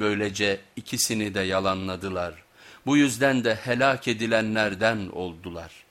Böylece ikisini de yalanladılar. Bu yüzden de helak edilenlerden oldular.''